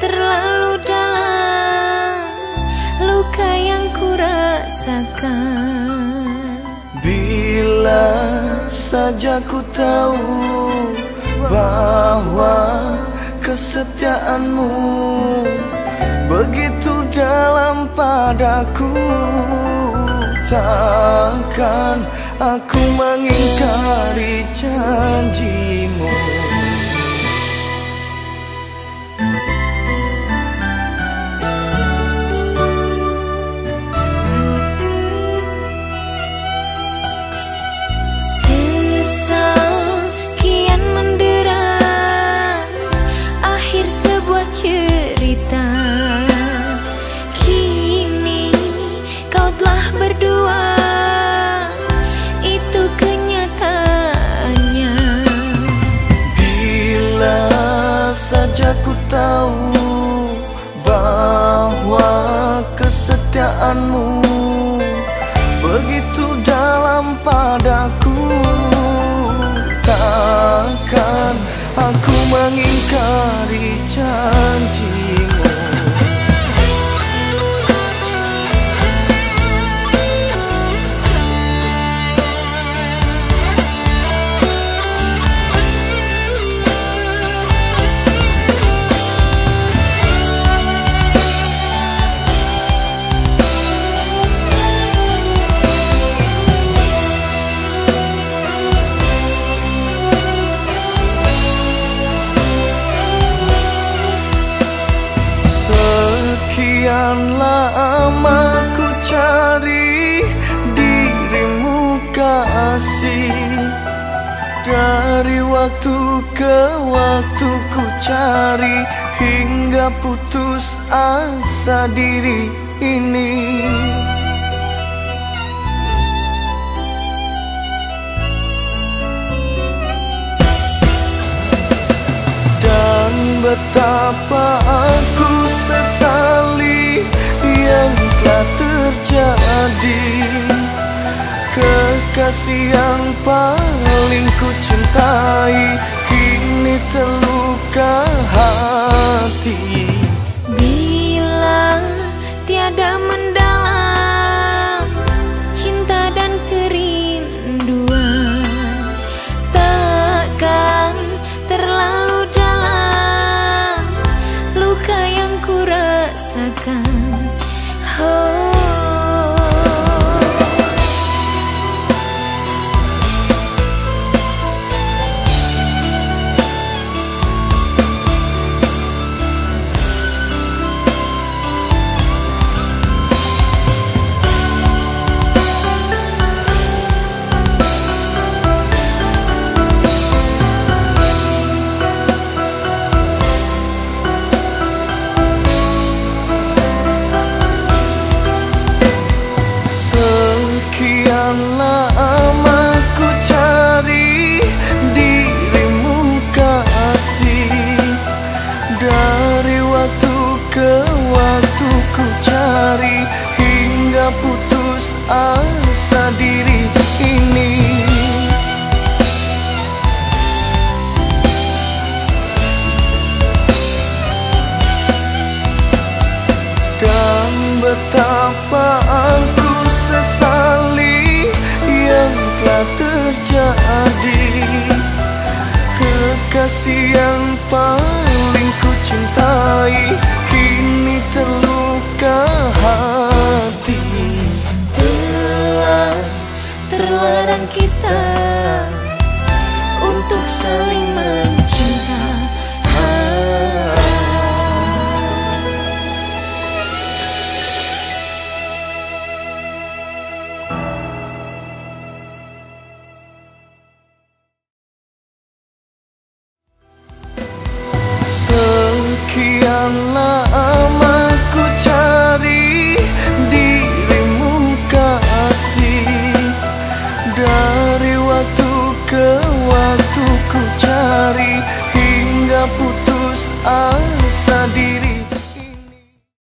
terlalu dalam luka yang kurasakan. Bila saja ku tahu bahwa kesetiaanmu begitu dalam padaku Takkan aku mengingkari janjimu. Tahu bahwa kesetiaanmu begitu dalam padaku. Takkan aku mengingkari janjimu Sekian lama ku cari dirimu kasih. Dari waktu ke waktu ku cari Hingga putus asa diri ini. Dan betapa aku sesali Kekasih yang paling ku cintai Kini terluka hati. Bila tiada mendalam putus Kekasih yang paling ku cintai Kini terluka hati. Telah terlarang kita